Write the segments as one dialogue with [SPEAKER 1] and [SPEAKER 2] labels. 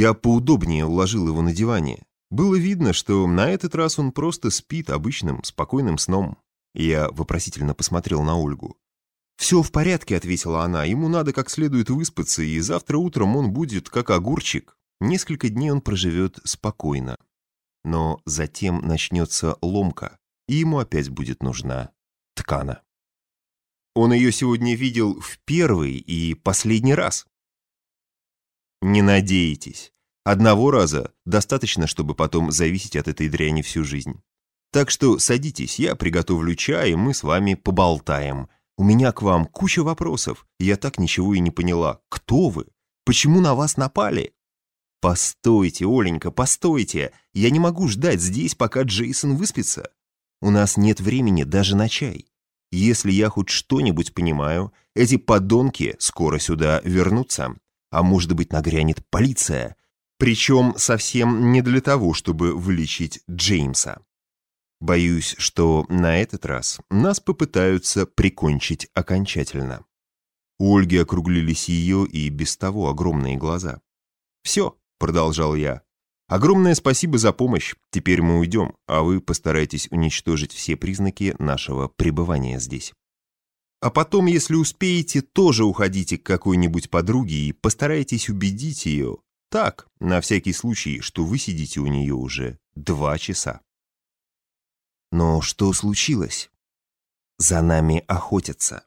[SPEAKER 1] Я поудобнее уложил его на диване. Было видно, что на этот раз он просто спит обычным, спокойным сном. Я вопросительно посмотрел на Ольгу. «Все в порядке», — ответила она. «Ему надо как следует выспаться, и завтра утром он будет как огурчик. Несколько дней он проживет спокойно. Но затем начнется ломка, и ему опять будет нужна ткана. Он ее сегодня видел в первый и последний раз. Не надейтесь. Одного раза достаточно, чтобы потом зависеть от этой дряни всю жизнь. Так что садитесь, я приготовлю чай, и мы с вами поболтаем. У меня к вам куча вопросов. Я так ничего и не поняла. Кто вы? Почему на вас напали? Постойте, Оленька, постойте. Я не могу ждать здесь, пока Джейсон выспится. У нас нет времени даже на чай. Если я хоть что-нибудь понимаю, эти подонки скоро сюда вернутся. А может быть, нагрянет полиция. Причем совсем не для того, чтобы вылечить Джеймса. Боюсь, что на этот раз нас попытаются прикончить окончательно. У Ольги округлились ее и без того огромные глаза. «Все», — продолжал я, — «огромное спасибо за помощь. Теперь мы уйдем, а вы постарайтесь уничтожить все признаки нашего пребывания здесь. А потом, если успеете, тоже уходите к какой-нибудь подруге и постарайтесь убедить ее, так, на всякий случай, что вы сидите у нее уже два часа». Но что случилось? За нами охотятся.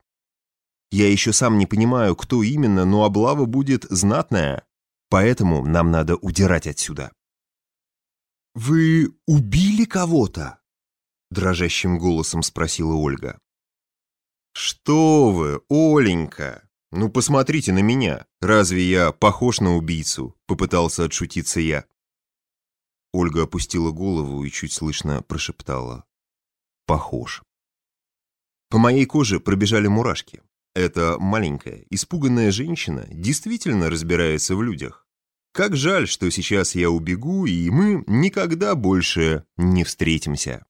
[SPEAKER 1] Я еще сам не понимаю, кто именно, но облава будет знатная, поэтому нам надо удирать отсюда. «Вы убили кого-то?» Дрожащим голосом спросила Ольга. «Что вы, Оленька? Ну посмотрите на меня. Разве я похож на убийцу?» Попытался отшутиться я. Ольга опустила голову и чуть слышно прошептала похож. По моей коже пробежали мурашки. Эта маленькая, испуганная женщина действительно разбирается в людях. Как жаль, что сейчас я убегу, и мы никогда больше не встретимся.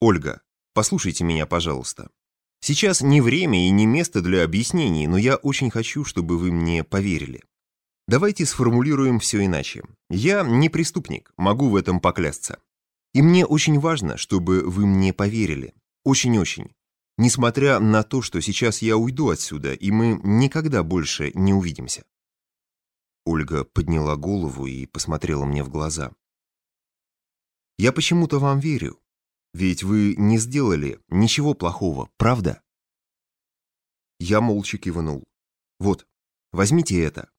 [SPEAKER 1] Ольга, послушайте меня, пожалуйста. Сейчас не время и не место для объяснений, но я очень хочу, чтобы вы мне поверили. Давайте сформулируем все иначе. Я не преступник, могу в этом поклясться. И мне очень важно, чтобы вы мне поверили. Очень-очень. Несмотря на то, что сейчас я уйду отсюда, и мы никогда больше не увидимся. Ольга подняла голову и посмотрела мне в глаза. «Я почему-то вам верю. Ведь вы не сделали ничего плохого, правда?» Я молча кивнул. «Вот, возьмите это».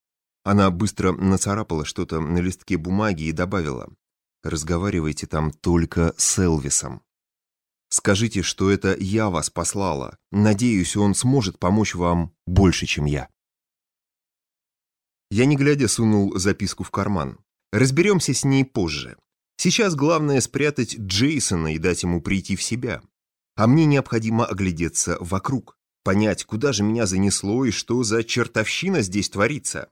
[SPEAKER 1] Она быстро нацарапала что-то на листке бумаги и добавила. Разговаривайте там только с Элвисом. Скажите, что это я вас послала. Надеюсь, он сможет помочь вам больше, чем я. Я не глядя сунул записку в карман. Разберемся с ней позже. Сейчас главное спрятать Джейсона и дать ему прийти в себя. А мне необходимо оглядеться вокруг, понять, куда же меня занесло и что за чертовщина здесь творится.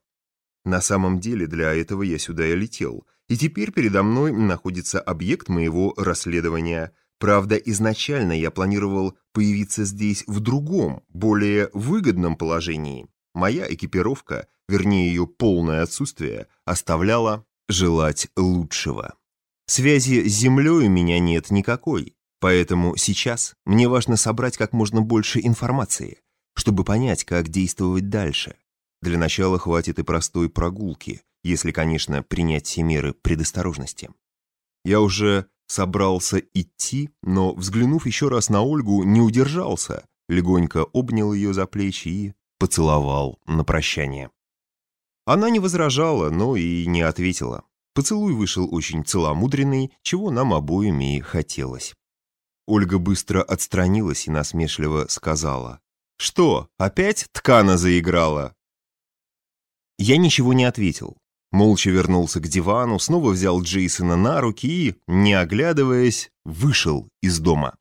[SPEAKER 1] На самом деле для этого я сюда и летел, и теперь передо мной находится объект моего расследования. Правда, изначально я планировал появиться здесь в другом, более выгодном положении. Моя экипировка, вернее ее полное отсутствие, оставляла желать лучшего. Связи с Землей у меня нет никакой, поэтому сейчас мне важно собрать как можно больше информации, чтобы понять, как действовать дальше. Для начала хватит и простой прогулки, если, конечно, принять все меры предосторожности. Я уже собрался идти, но, взглянув еще раз на Ольгу, не удержался, легонько обнял ее за плечи и поцеловал на прощание. Она не возражала, но и не ответила. Поцелуй вышел очень целомудренный, чего нам обоим и хотелось. Ольга быстро отстранилась и насмешливо сказала. «Что, опять ткана заиграла?» Я ничего не ответил. Молча вернулся к дивану, снова взял Джейсона на руки и, не оглядываясь, вышел из дома.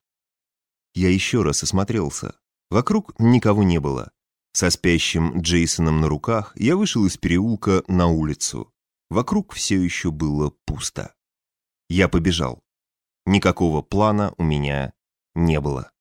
[SPEAKER 1] Я еще раз осмотрелся. Вокруг никого не было. Со спящим Джейсоном на руках я вышел из переулка на улицу. Вокруг все еще было пусто. Я побежал. Никакого плана у меня не было.